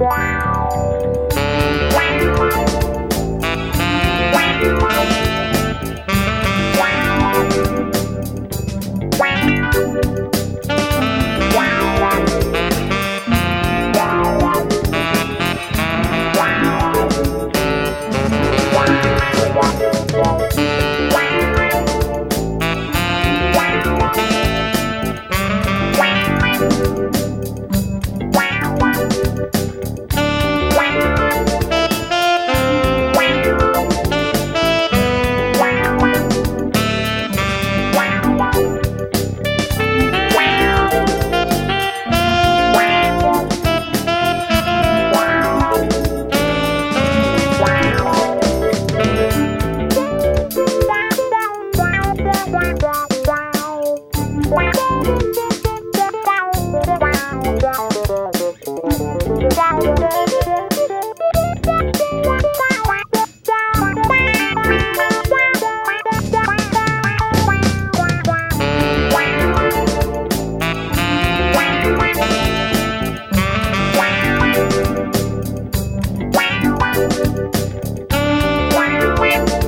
Wow. Bye.